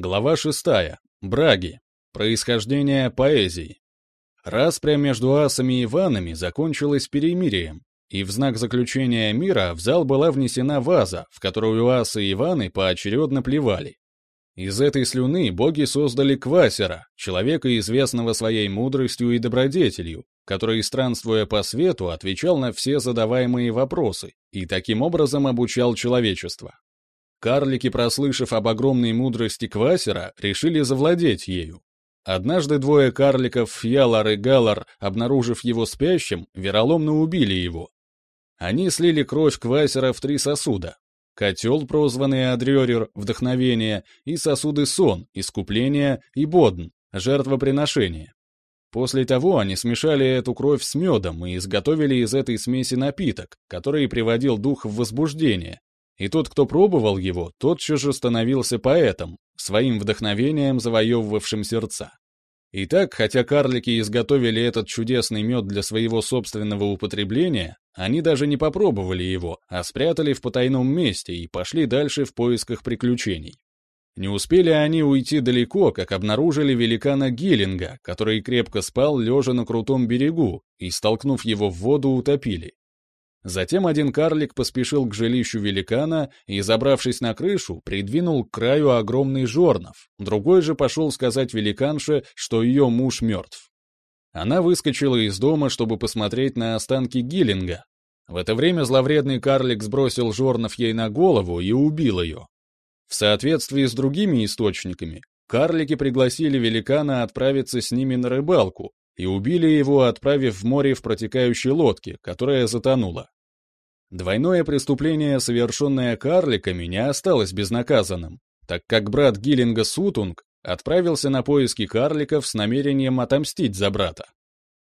Глава 6. Браги. Происхождение поэзии. Распря между асами и иванами закончилась перемирием, и в знак заключения мира в зал была внесена ваза, в которую асы и иваны поочередно плевали. Из этой слюны боги создали Квасера, человека, известного своей мудростью и добродетелью, который, странствуя по свету, отвечал на все задаваемые вопросы и таким образом обучал человечество. Карлики, прослышав об огромной мудрости Квасера, решили завладеть ею. Однажды двое карликов, Фьялар и Галар, обнаружив его спящим, вероломно убили его. Они слили кровь Квасера в три сосуда. Котел, прозванный Адрёрер, вдохновение, и сосуды Сон, искупление, и Бодн, жертвоприношение. После того они смешали эту кровь с медом и изготовили из этой смеси напиток, который приводил дух в возбуждение, и тот, кто пробовал его, тотчас же становился поэтом, своим вдохновением завоевывавшим сердца. Итак, хотя карлики изготовили этот чудесный мед для своего собственного употребления, они даже не попробовали его, а спрятали в потайном месте и пошли дальше в поисках приключений. Не успели они уйти далеко, как обнаружили великана Гиллинга, который крепко спал, лежа на крутом берегу, и, столкнув его в воду, утопили. Затем один карлик поспешил к жилищу великана и, забравшись на крышу, придвинул к краю огромный жорнов. Другой же пошел сказать великанше, что ее муж мертв. Она выскочила из дома, чтобы посмотреть на останки Гиллинга. В это время зловредный карлик сбросил жорнов ей на голову и убил ее. В соответствии с другими источниками, карлики пригласили великана отправиться с ними на рыбалку, и убили его, отправив в море в протекающей лодке, которая затонула. Двойное преступление, совершенное карликами, не осталось безнаказанным, так как брат Гиллинга Сутунг отправился на поиски карликов с намерением отомстить за брата.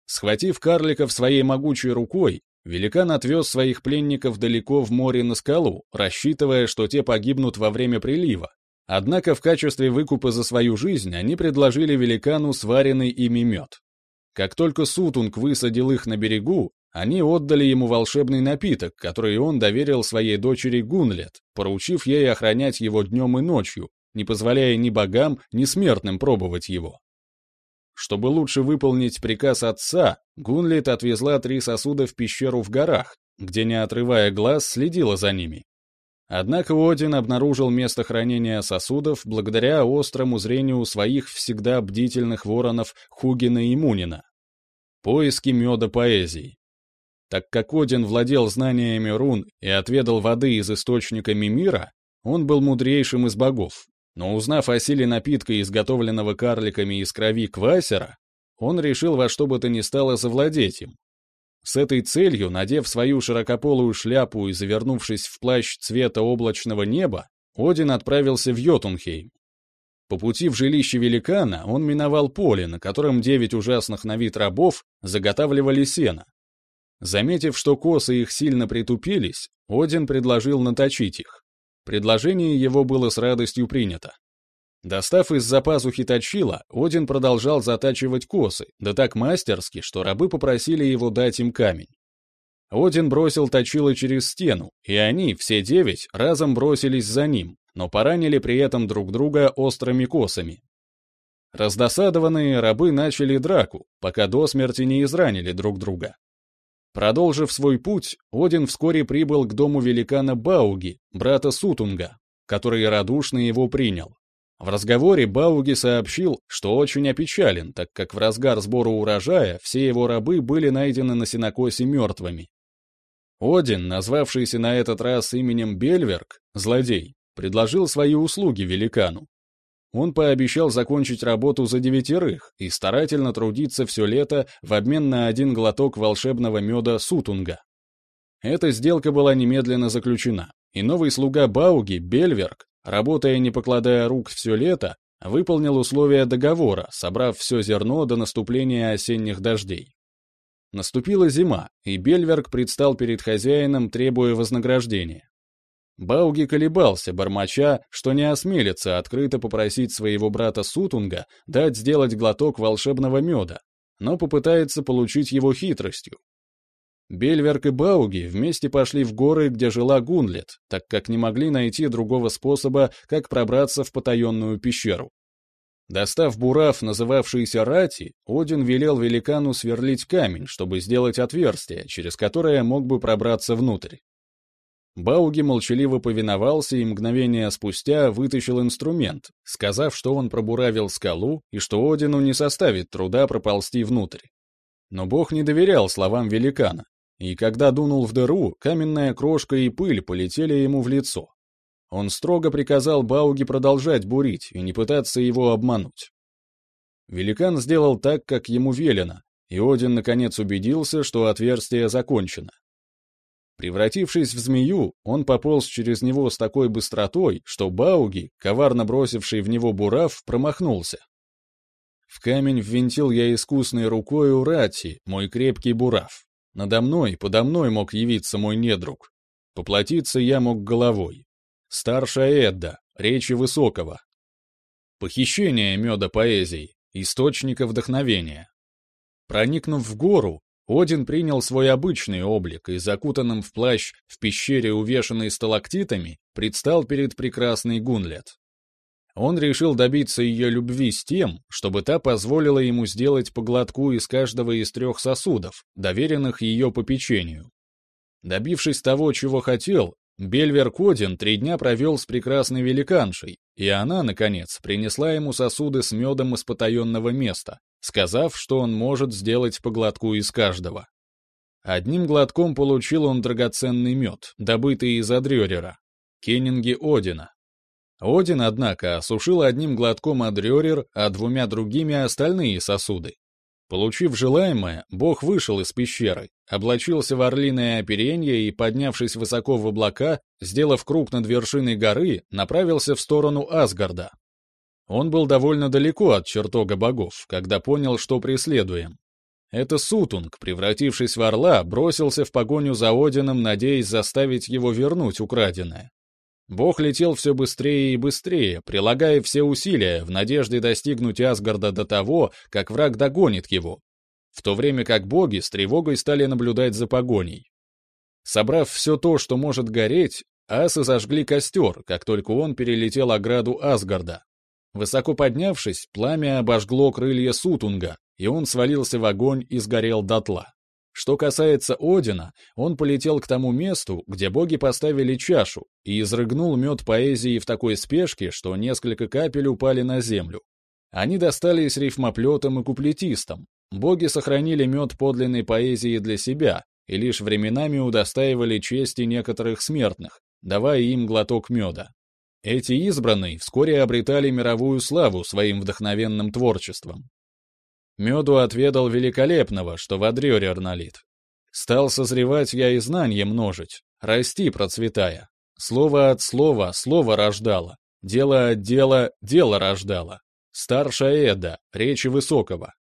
Схватив карликов своей могучей рукой, великан отвез своих пленников далеко в море на скалу, рассчитывая, что те погибнут во время прилива. Однако в качестве выкупа за свою жизнь они предложили великану сваренный ими мед. Как только Сутунг высадил их на берегу, они отдали ему волшебный напиток, который он доверил своей дочери Гунлет, поручив ей охранять его днем и ночью, не позволяя ни богам, ни смертным пробовать его. Чтобы лучше выполнить приказ отца, Гунлет отвезла три сосуда в пещеру в горах, где, не отрывая глаз, следила за ними. Однако Один обнаружил место хранения сосудов благодаря острому зрению своих всегда бдительных воронов Хугина и Мунина. Поиски меда поэзии. Так как Один владел знаниями рун и отведал воды из источника Мимира, он был мудрейшим из богов. Но узнав о силе напитка, изготовленного карликами из крови квасера, он решил во что бы то ни стало завладеть им. С этой целью, надев свою широкополую шляпу и завернувшись в плащ цвета облачного неба, Один отправился в Йотунхейм. По пути в жилище великана он миновал поле, на котором девять ужасных на вид рабов заготавливали сено. Заметив, что косы их сильно притупились, Один предложил наточить их. Предложение его было с радостью принято. Достав из-за пазухи точила, Один продолжал затачивать косы, да так мастерски, что рабы попросили его дать им камень. Один бросил точило через стену, и они, все девять, разом бросились за ним, но поранили при этом друг друга острыми косами. Раздосадованные рабы начали драку, пока до смерти не изранили друг друга. Продолжив свой путь, Один вскоре прибыл к дому великана Бауги, брата Сутунга, который радушно его принял. В разговоре Бауги сообщил, что очень опечален, так как в разгар сбора урожая все его рабы были найдены на сенокосе мертвыми. Один, назвавшийся на этот раз именем Бельверк, злодей, предложил свои услуги великану. Он пообещал закончить работу за девятерых и старательно трудиться все лето в обмен на один глоток волшебного меда Сутунга. Эта сделка была немедленно заключена, и новый слуга Бауги, Бельверк, работая не покладая рук все лето, выполнил условия договора, собрав все зерно до наступления осенних дождей. Наступила зима, и Бельверк предстал перед хозяином, требуя вознаграждения. Бауги колебался, бормоча, что не осмелится открыто попросить своего брата Сутунга дать сделать глоток волшебного меда, но попытается получить его хитростью. Бельверк и Бауги вместе пошли в горы, где жила Гунлет, так как не могли найти другого способа, как пробраться в потаенную пещеру. Достав бурав, называвшийся Рати, Один велел великану сверлить камень, чтобы сделать отверстие, через которое мог бы пробраться внутрь. Бауги молчаливо повиновался и мгновение спустя вытащил инструмент, сказав, что он пробуравил скалу и что Одину не составит труда проползти внутрь. Но бог не доверял словам великана, и когда дунул в дыру, каменная крошка и пыль полетели ему в лицо. Он строго приказал Бауги продолжать бурить и не пытаться его обмануть. Великан сделал так, как ему велено, и Один наконец убедился, что отверстие закончено. Превратившись в змею, он пополз через него с такой быстротой, что Бауги, коварно бросивший в него бурав, промахнулся. В камень ввинтил я искусной рукой у мой крепкий бурав. Надо мной, подо мной мог явиться мой недруг. Поплатиться я мог головой. Старшая Эдда, речи высокого. Похищение меда поэзии, источника вдохновения. Проникнув в гору, один принял свой обычный облик и, закутанным в плащ в пещере, увешанной сталактитами, предстал перед прекрасной Гунлет. Он решил добиться ее любви с тем, чтобы та позволила ему сделать поглотку из каждого из трех сосудов, доверенных ее попечению. Добившись того, чего хотел, Бельвер Кодин три дня провел с прекрасной великаншей, и она, наконец, принесла ему сосуды с медом из потаенного места, сказав, что он может сделать по глотку из каждого. Одним глотком получил он драгоценный мед, добытый из Адрёрера, кеннинги Одина. Один, однако, осушил одним глотком Адрёрер, а двумя другими остальные сосуды. Получив желаемое, бог вышел из пещеры, облачился в орлиное оперенье и, поднявшись высоко в облака, сделав круг над вершиной горы, направился в сторону Асгарда. Он был довольно далеко от чертога богов, когда понял, что преследуем. Это Сутунг, превратившись в орла, бросился в погоню за Одином, надеясь заставить его вернуть украденное. Бог летел все быстрее и быстрее, прилагая все усилия в надежде достигнуть Асгарда до того, как враг догонит его, в то время как боги с тревогой стали наблюдать за погоней. Собрав все то, что может гореть, асы зажгли костер, как только он перелетел ограду Асгарда. Высоко поднявшись, пламя обожгло крылья Сутунга, и он свалился в огонь и сгорел дотла. Что касается Одина, он полетел к тому месту, где боги поставили чашу, и изрыгнул мед поэзии в такой спешке, что несколько капель упали на землю. Они достались рифмоплетам и куплетистам. Боги сохранили мед подлинной поэзии для себя и лишь временами удостаивали чести некоторых смертных, давая им глоток меда. Эти избранные вскоре обретали мировую славу своим вдохновенным творчеством. Меду отведал великолепного, что в Адрёрер налит. Стал созревать я и знанье множить, расти процветая. Слово от слова слово рождало, дело от дела дело рождало. Старшая Эда, речи высокого.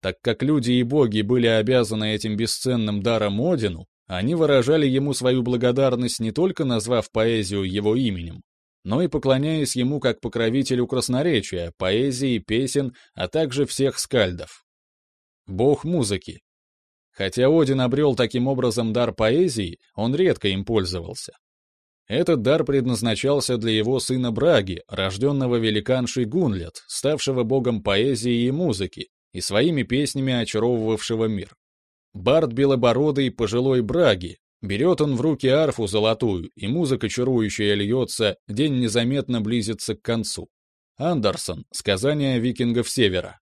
Так как люди и боги были обязаны этим бесценным даром Одину, они выражали ему свою благодарность не только назвав поэзию его именем, но и поклоняясь ему как покровителю красноречия, поэзии, песен, а также всех скальдов. Бог музыки. Хотя Один обрел таким образом дар поэзии, он редко им пользовался. Этот дар предназначался для его сына Браги, рожденного великаншей Гунлет, ставшего богом поэзии и музыки, и своими песнями очаровывавшего мир. Бард Белобородый пожилой Браги, Берет он в руки арфу золотую, и музыка чарующая льется, день незаметно близится к концу. Андерсон. Сказания викингов Севера.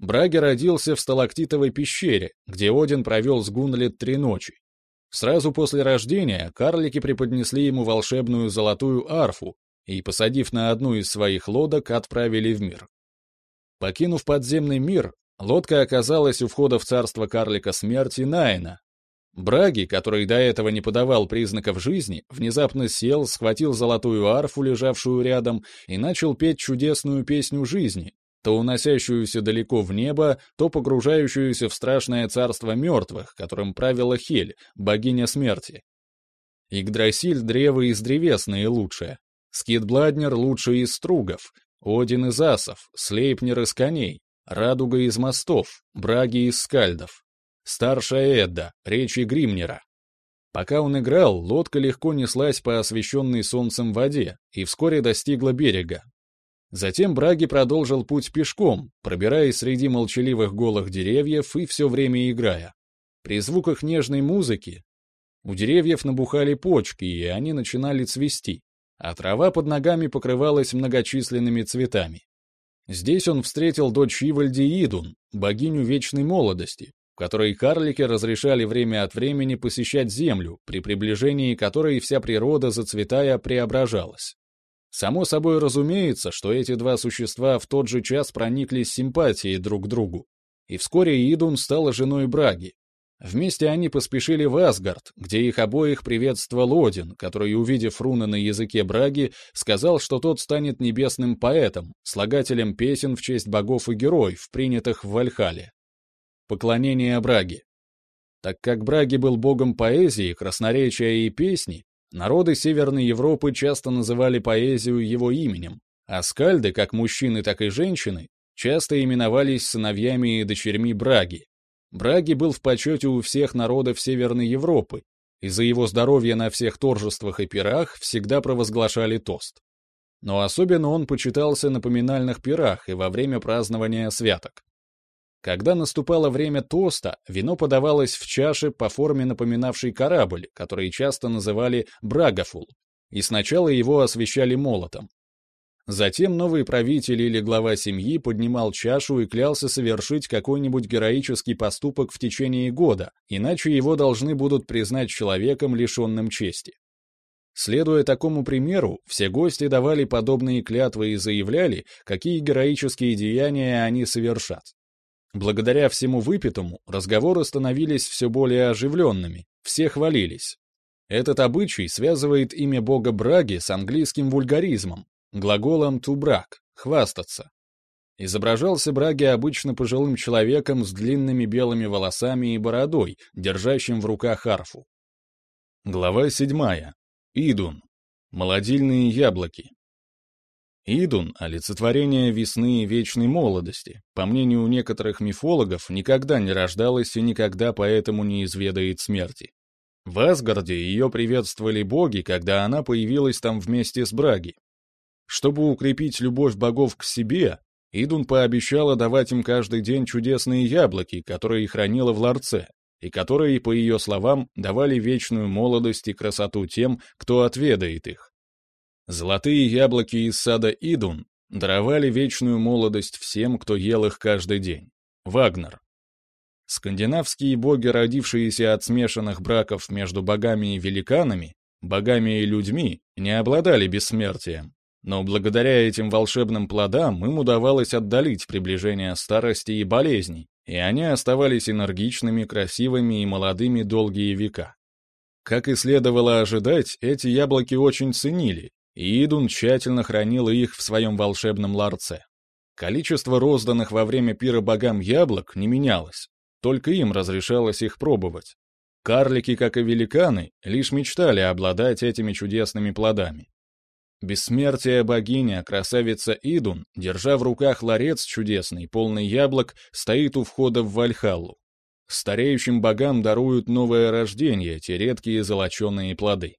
Браге родился в сталактитовой пещере, где Один провел с Гунлет три ночи. Сразу после рождения карлики преподнесли ему волшебную золотую арфу и, посадив на одну из своих лодок, отправили в мир. Покинув подземный мир, лодка оказалась у входа в царство карлика смерти Найна, Браги, который до этого не подавал признаков жизни, внезапно сел, схватил золотую арфу, лежавшую рядом, и начал петь чудесную песню жизни, то уносящуюся далеко в небо, то погружающуюся в страшное царство мертвых, которым правила Хель, богиня смерти. Игдрасиль — древо из древес наилучшее, Скидбладнер — лучший из стругов, Один из асов, Слейпнер из коней, Радуга из мостов, Браги из скальдов. старшая Эдда, речи Гримнера. Пока он играл, лодка легко неслась по освещенной солнцем воде и вскоре достигла берега. Затем Браги продолжил путь пешком, пробираясь среди молчаливых голых деревьев и все время играя. При звуках нежной музыки у деревьев набухали почки, и они начинали цвести, а трава под ногами покрывалась многочисленными цветами. Здесь он встретил дочь Ивальди Идун, богиню вечной молодости, которой карлики разрешали время от времени посещать землю, при приближении которой вся природа, зацветая, преображалась. Само собой разумеется, что эти два существа в тот же час прониклись симпатией друг к другу, и вскоре Идун стала женой Браги, Вместе они поспешили в Асгард, где их обоих приветствовал Один, который, увидев руны на языке Браги, сказал, что тот станет небесным поэтом, слагателем песен в честь богов и героев, принятых в Вальхале. Поклонение Браги. Так как Браги был богом поэзии, красноречия и песни, народы Северной Европы часто называли поэзию его именем, а скальды, как мужчины, так и женщины, часто именовались сыновьями и дочерьми Браги, Браги был в почете у всех народов Северной Европы, и за его здоровье на всех торжествах и пирах всегда провозглашали тост. Но особенно он почитался на поминальных пирах и во время празднования святок. Когда наступало время тоста, вино подавалось в чаше по форме напоминавшей корабль, который часто называли брагафул, и сначала его освещали молотом, Затем новый правитель или глава семьи поднимал чашу и клялся совершить какой-нибудь героический поступок в течение года, иначе его должны будут признать человеком, лишенным чести. Следуя такому примеру, все гости давали подобные клятвы и заявляли, какие героические деяния они совершат. Благодаря всему выпитому, разговоры становились все более оживленными, все хвалились. Этот обычай связывает имя бога Браги с английским вульгаризмом, Глаголом «to brag» — «хвастаться». Изображался Браги обычно пожилым человеком с длинными белыми волосами и бородой, держащим в руках арфу. Глава седьмая. Идун. Молодильные яблоки. Идун — олицетворение весны и вечной молодости. По мнению некоторых мифологов, никогда не рождалась и никогда поэтому не изведает смерти. В Асгарде ее приветствовали боги, когда она появилась там вместе с Браги, чтобы укрепить любовь богов к себе, Идун пообещала давать им каждый день чудесные яблоки, которые хранила в ларце, и которые, по ее словам, давали вечную молодость и красоту тем, кто отведает их. Золотые яблоки из сада Идун даровали вечную молодость всем, кто ел их каждый день. Вагнер. Скандинавские боги, родившиеся от смешанных браков между богами и великанами, богами и людьми, не обладали бессмертием, но благодаря этим волшебным плодам им удавалось отдалить приближение старости и болезней, и они оставались энергичными, красивыми и молодыми долгие века. Как и следовало ожидать, эти яблоки очень ценили, и Идун тщательно хранил их в своем волшебном ларце. Количество розданных во время пира богам яблок не менялось, только им разрешалось их пробовать. Карлики, как и великаны, лишь мечтали обладать этими чудесными плодами. Бессмертие богиня, красавица Идун, держа в руках ларец чудесный, полный яблок, стоит у входа в Вальхаллу. Стареющим богам даруют новое рождение, те редкие золоченые плоды.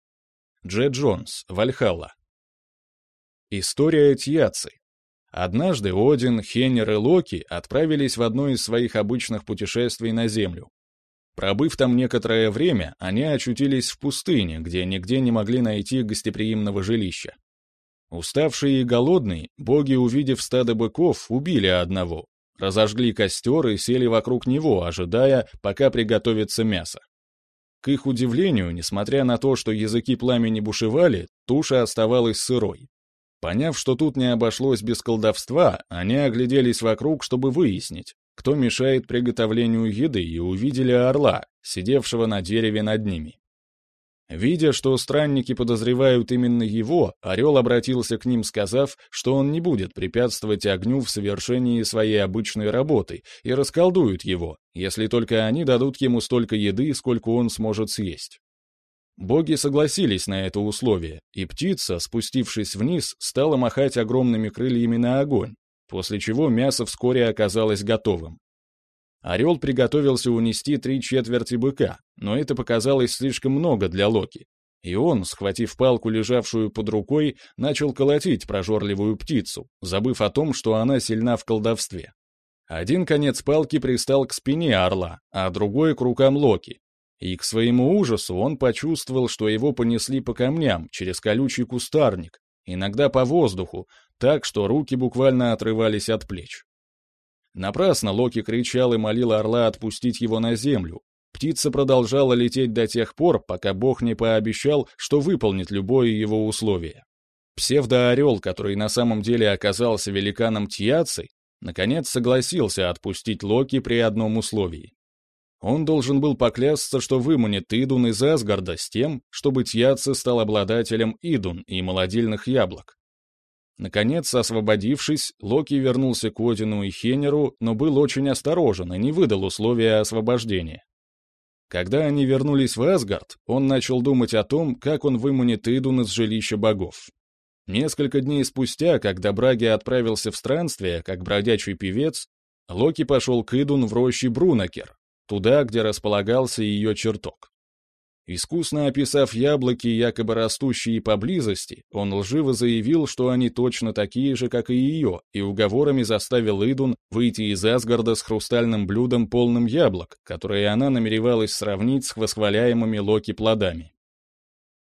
Дже Джонс, Вальхалла. История Тьяцы. Однажды Один, Хеннер и Локи отправились в одно из своих обычных путешествий на Землю. Пробыв там некоторое время, они очутились в пустыне, где нигде не могли найти гостеприимного жилища. Уставшие и голодные, боги, увидев стадо быков, убили одного, разожгли костер и сели вокруг него, ожидая, пока приготовится мясо. К их удивлению, несмотря на то, что языки пламени бушевали, туша оставалась сырой. Поняв, что тут не обошлось без колдовства, они огляделись вокруг, чтобы выяснить, кто мешает приготовлению еды, и увидели орла, сидевшего на дереве над ними. Видя, что странники подозревают именно его, Орел обратился к ним, сказав, что он не будет препятствовать огню в совершении своей обычной работы и расколдует его, если только они дадут ему столько еды, сколько он сможет съесть. Боги согласились на это условие, и птица, спустившись вниз, стала махать огромными крыльями на огонь, после чего мясо вскоре оказалось готовым. Орел приготовился унести три четверти быка, но это показалось слишком много для Локи. И он, схватив палку, лежавшую под рукой, начал колотить прожорливую птицу, забыв о том, что она сильна в колдовстве. Один конец палки пристал к спине орла, а другой — к рукам Локи. И к своему ужасу он почувствовал, что его понесли по камням, через колючий кустарник, иногда по воздуху, так, что руки буквально отрывались от плеч. Напрасно Локи кричал и молил орла отпустить его на землю. Птица продолжала лететь до тех пор, пока бог не пообещал, что выполнит любое его условие. Псевдоорел, который на самом деле оказался великаном Тьяцей, наконец согласился отпустить Локи при одном условии. Он должен был поклясться, что выманит Идун из Асгарда с тем, чтобы Тьяце стал обладателем Идун и молодильных яблок. Наконец, освободившись, Локи вернулся к Одину и Хенеру, но был очень осторожен и не выдал условия освобождения. Когда они вернулись в Асгард, он начал думать о том, как он выманит Идун из жилища богов. Несколько дней спустя, когда Браги отправился в странствие, как бродячий певец, Локи пошел к Идун в роще Брунакер, туда, где располагался ее чертог. Искусно описав яблоки, якобы растущие поблизости, он лживо заявил, что они точно такие же, как и ее, и уговорами заставил Идун выйти из Асгарда с хрустальным блюдом, полным яблок, которые она намеревалась сравнить с восхваляемыми Локи плодами.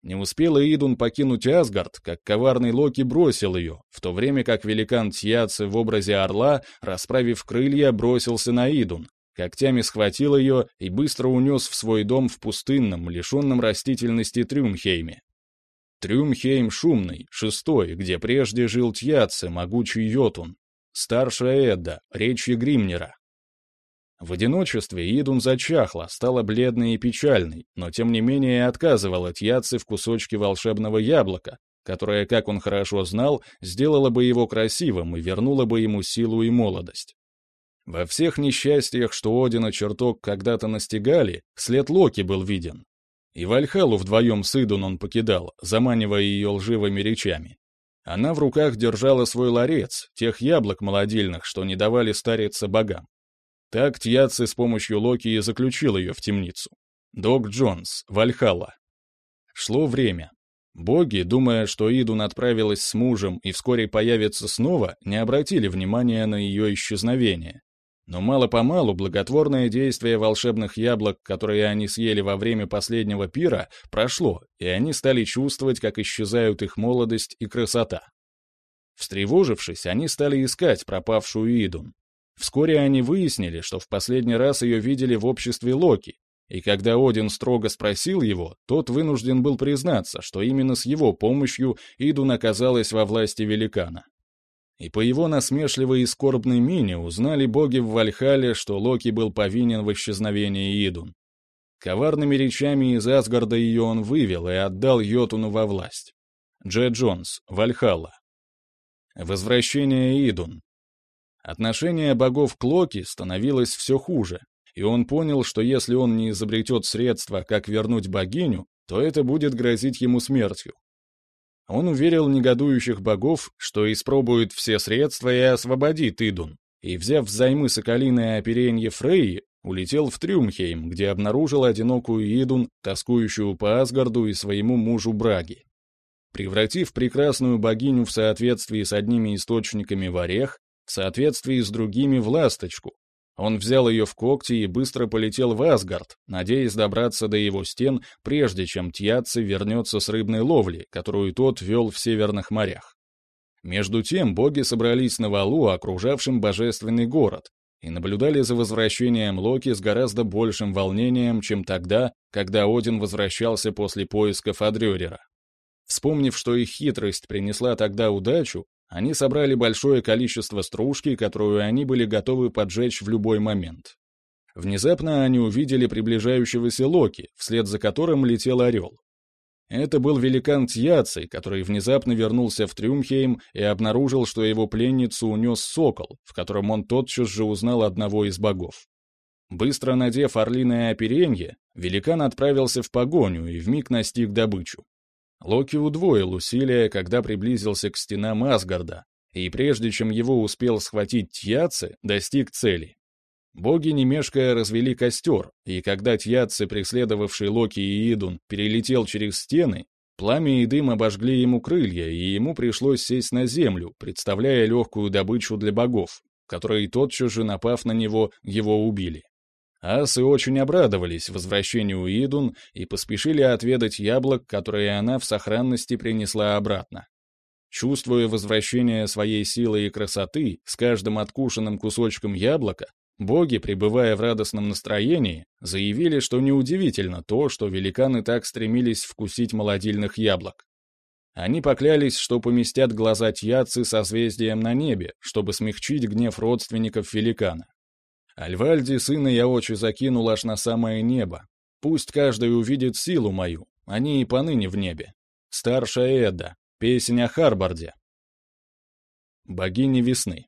Не успела Идун покинуть Асгард, как коварный Локи бросил ее, в то время как великан Тьяцы в образе орла, расправив крылья, бросился на Идун, когтями схватил ее и быстро унес в свой дом в пустынном, лишенном растительности Трюмхейме. Трюмхейм шумный, шестой, где прежде жил Тьяце, могучий Йотун, старшая Эдда, речи Гримнера. В одиночестве Идун зачахла, стала бледной и печальной, но тем не менее отказывала Тьяце в кусочке волшебного яблока, которое, как он хорошо знал, сделало бы его красивым и вернуло бы ему силу и молодость. Во всех несчастьях, что Одина чертог когда-то настигали, след Локи был виден. И Вальхалу вдвоем с Идун он покидал, заманивая ее лживыми речами. Она в руках держала свой ларец, тех яблок молодильных, что не давали стариться богам. Так Тьяци с помощью Локи и заключил ее в темницу. Док Джонс, Вальхалла. Шло время. Боги, думая, что Идун отправилась с мужем и вскоре появится снова, не обратили внимания на ее исчезновение, но мало-помалу благотворное действие волшебных яблок, которые они съели во время последнего пира, прошло, и они стали чувствовать, как исчезают их молодость и красота. Встревожившись, они стали искать пропавшую Идун. Вскоре они выяснили, что в последний раз ее видели в обществе Локи, и когда Один строго спросил его, тот вынужден был признаться, что именно с его помощью Идун оказалась во власти великана и по его насмешливой и скорбной мине узнали боги в Вальхале, что Локи был повинен в исчезновении Идун. Коварными речами из Асгарда ее он вывел и отдал Йотуну во власть. Дже Джонс, Вальхалла. Возвращение Идун. Отношение богов к Локи становилось все хуже, и он понял, что если он не изобретет средства, как вернуть богиню, то это будет грозить ему смертью. Он уверил негодующих богов, что испробует все средства и освободит Идун, и, взяв взаймы соколиное оперенье Фрейи, улетел в Трюмхейм, где обнаружил одинокую Идун, тоскующую по Асгарду и своему мужу Браги. Превратив прекрасную богиню в соответствии с одними источниками в орех, в соответствии с другими в ласточку, он взял ее в когти и быстро полетел в Асгард, надеясь добраться до его стен, прежде чем Тьяци вернется с рыбной ловли, которую тот вел в северных морях. Между тем боги собрались на валу, окружавшем божественный город, и наблюдали за возвращением Локи с гораздо большим волнением, чем тогда, когда Один возвращался после поисков Адрёрера. Вспомнив, что их хитрость принесла тогда удачу, они собрали большое количество стружки, которую они были готовы поджечь в любой момент. Внезапно они увидели приближающегося Локи, вслед за которым летел орел. Это был великан Тьяций, который внезапно вернулся в Трюмхейм и обнаружил, что его пленницу унес сокол, в котором он тотчас же узнал одного из богов. Быстро надев орлиное оперенье, великан отправился в погоню и вмиг настиг добычу. Локи удвоил усилия, когда приблизился к стенам Асгарда, и прежде чем его успел схватить Тьяце, достиг цели. Боги, не мешкая, развели костер, и когда Тьяцци, преследовавший Локи и Идун, перелетел через стены, пламя и дым обожгли ему крылья, и ему пришлось сесть на землю, представляя легкую добычу для богов, которые тотчас же, напав на него, его убили. Асы очень обрадовались возвращению Идун и поспешили отведать яблок, которые она в сохранности принесла обратно. Чувствуя возвращение своей силы и красоты, с каждым откушенным кусочком яблока, Боги, пребывая в радостном настроении, заявили, что неудивительно то, что великаны так стремились вкусить молодильных яблок. Они поклялись, что поместят глаза Тьяцы созвездием на небе, чтобы смягчить гнев родственников великана. Альвальди сына я очи закинул аж на самое небо. Пусть каждый увидит силу мою, они и поныне в небе. Старшая Эдда, песня о Харбарде. Богини весны.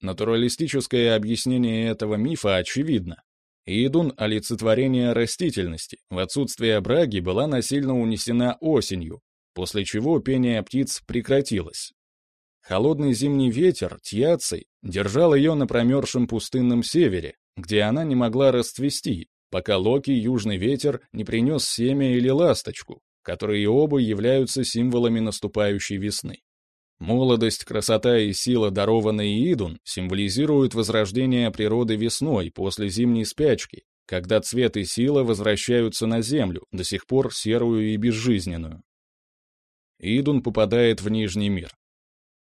Натуралистическое объяснение этого мифа очевидно. Идун — олицетворение растительности, в отсутствие браги была насильно унесена осенью, после чего пение птиц прекратилось. Холодный зимний ветер, тьяций, держал ее на промерзшем пустынном севере, где она не могла расцвести, пока Локи, южный ветер, не принес семя или ласточку, которые оба являются символами наступающей весны. Молодость, красота и сила, дарованные Идун, символизируют возрождение природы весной после зимней спячки, когда цвет и сила возвращаются на Землю, до сих пор серую и безжизненную. Идун попадает в Нижний мир.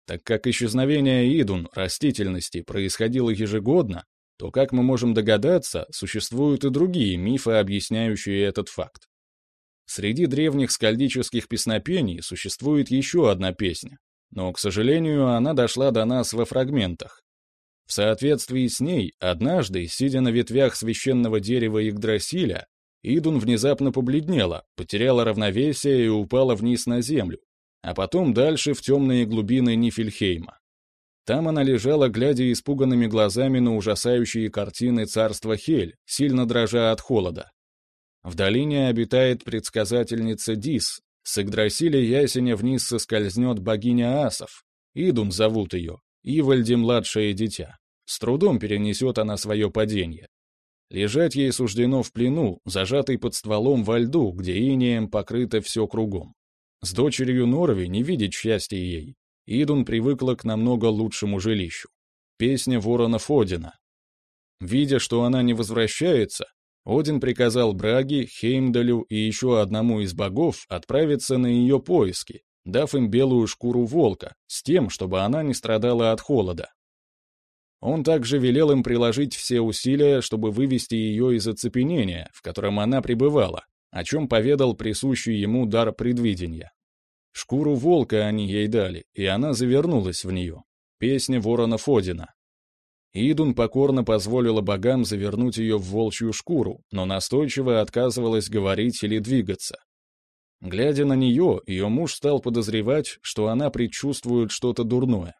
Так как исчезновение Идун, растительности, происходило ежегодно, то, как мы можем догадаться, существуют и другие мифы, объясняющие этот факт. Среди древних скальдических песнопений существует еще одна песня, но, к сожалению, она дошла до нас во фрагментах. В соответствии с ней, однажды, сидя на ветвях священного дерева Игдрасиля, Идун внезапно побледнела, потеряла равновесие и упала вниз на землю, а потом дальше в темные глубины Нифельхейма. Там она лежала, глядя испуганными глазами на ужасающие картины царства Хель, сильно дрожа от холода. В долине обитает предсказательница Дис, с Игдрасиля ясеня вниз соскользнет богиня асов. Идун зовут ее, Ивальди младшее дитя. С трудом перенесет она свое падение. Лежать ей суждено в плену, зажатой под стволом во льду, где инеем покрыто все кругом. С дочерью Норви не видеть счастья ей. Идун привыкла к намного лучшему жилищу. Песня ворона Фодина. Видя, что она не возвращается, один приказал Браге, Хеймдалю и еще одному из богов отправиться на ее поиски, дав им белую шкуру волка, с тем, чтобы она не страдала от холода. Он также велел им приложить все усилия, чтобы вывести ее из оцепенения, в котором она пребывала, о чем поведал присущий ему дар предвидения. Шкуру волка они ей дали, и она завернулась в нее. Песня ворона Фодина. Идун покорно позволила богам завернуть ее в волчью шкуру, но настойчиво отказывалась говорить или двигаться. Глядя на нее, ее муж стал подозревать, что она предчувствует что-то дурное.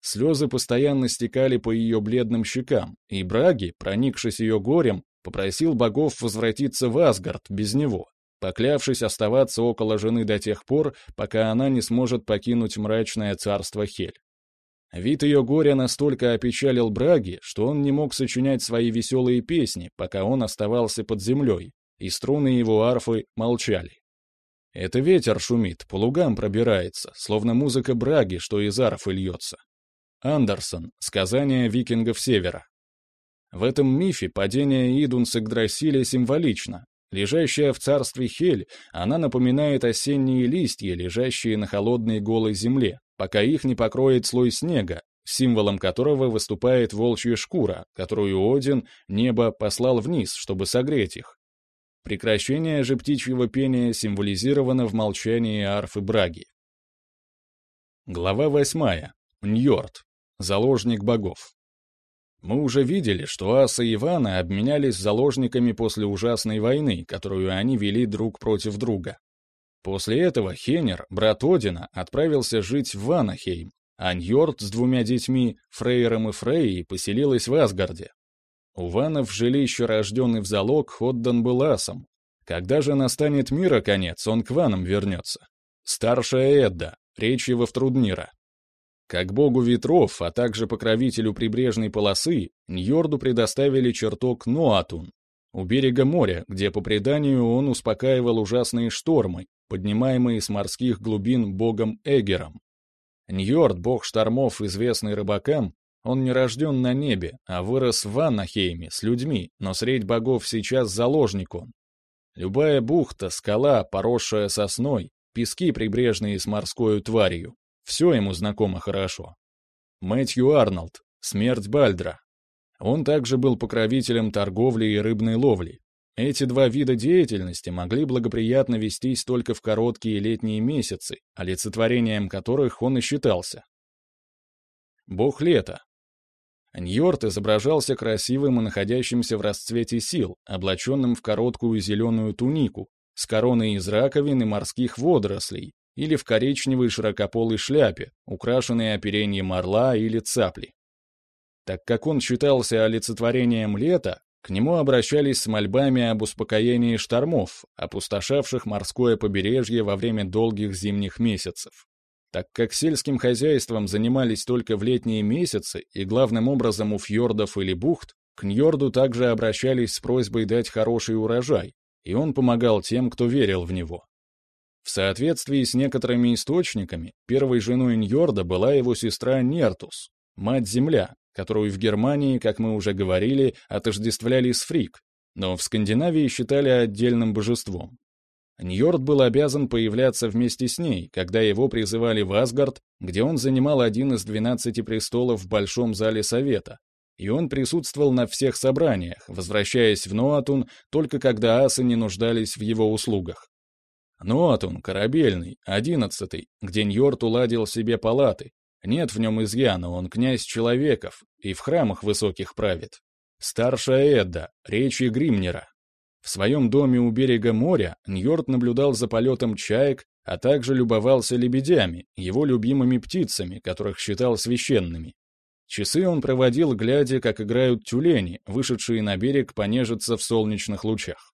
Слезы постоянно стекали по ее бледным щекам, и Браги, проникшись ее горем, попросил богов возвратиться в Асгард без него, поклявшись оставаться около жены до тех пор, пока она не сможет покинуть мрачное царство Хель. Вид ее горя настолько опечалил Браги, что он не мог сочинять свои веселые песни, пока он оставался под землей, и струны его арфы молчали. Это ветер шумит, по лугам пробирается, словно музыка Браги, что из арфы льется. Андерсон. Сказания викингов Севера. В этом мифе падение Идун с Игдрасиля символично. Лежащая в царстве Хель, она напоминает осенние листья, лежащие на холодной голой земле, пока их не покроет слой снега, символом которого выступает волчья шкура, которую Один, небо, послал вниз, чтобы согреть их. Прекращение же птичьего пения символизировано в молчании арфы Браги. Глава восьмая. Ньорд. Заложник богов. Мы уже видели, что Аса и Ивана обменялись заложниками после ужасной войны, которую они вели друг против друга. После этого Хенер, брат Одина, отправился жить в Ванахейм, а Ньорд с двумя детьми, Фрейером и Фрейей, поселилась в Асгарде. У Ванов жилище, рожденный в залог, отдан был асом. Когда же настанет мира конец, он к Ванам вернется. Старшая Эдда, речь его в Труднира. Как богу ветров, а также покровителю прибрежной полосы, Ньорду предоставили чертог Ноатун, у берега моря, где, по преданию, он успокаивал ужасные штормы, поднимаемые с морских глубин богом Эгером. Ньорд, бог штормов, известный рыбакам, он не рожден на небе, а вырос в Аннахейме с людьми, но средь богов сейчас заложник он. Любая бухта, скала, поросшая сосной, пески прибрежные с морской тварью — все ему знакомо хорошо. Мэтью Арнольд, смерть Бальдра. Он также был покровителем торговли и рыбной ловли. Эти два вида деятельности могли благоприятно вестись только в короткие летние месяцы, олицетворением которых он и считался. Бог лета, Ньорд изображался красивым и находящимся в расцвете сил, облаченным в короткую зеленую тунику, с короной из раковин и морских водорослей, или в коричневой широкополой шляпе, украшенной оперением орла или цапли. Так как он считался олицетворением лета, к нему обращались с мольбами об успокоении штормов, опустошавших морское побережье во время долгих зимних месяцев. Так как сельским хозяйством занимались только в летние месяцы и главным образом у фьордов или бухт, к Ньорду также обращались с просьбой дать хороший урожай, и он помогал тем, кто верил в него. В соответствии с некоторыми источниками, первой женой Ньорда была его сестра Нертус, мать-земля, которую в Германии, как мы уже говорили, отождествляли с Фрик, но в Скандинавии считали отдельным божеством. Ньорд был обязан появляться вместе с ней, когда его призывали в Асгард, где он занимал один из двенадцати престолов в Большом зале Совета, и он присутствовал на всех собраниях, возвращаясь в Ноатун только когда асы не нуждались в его услугах. Ноатун, корабельный, одиннадцатый, где Ньорд уладил себе палаты. Нет в нем изъяна, он князь человеков и в храмах высоких правит. Старшая Эдда, речи Гримнера, в своем доме у берега моря Ньорд наблюдал за полетом чаек, а также любовался лебедями, его любимыми птицами, которых считал священными. Часы он проводил, глядя, как играют тюлени, вышедшие на берег понежиться в солнечных лучах.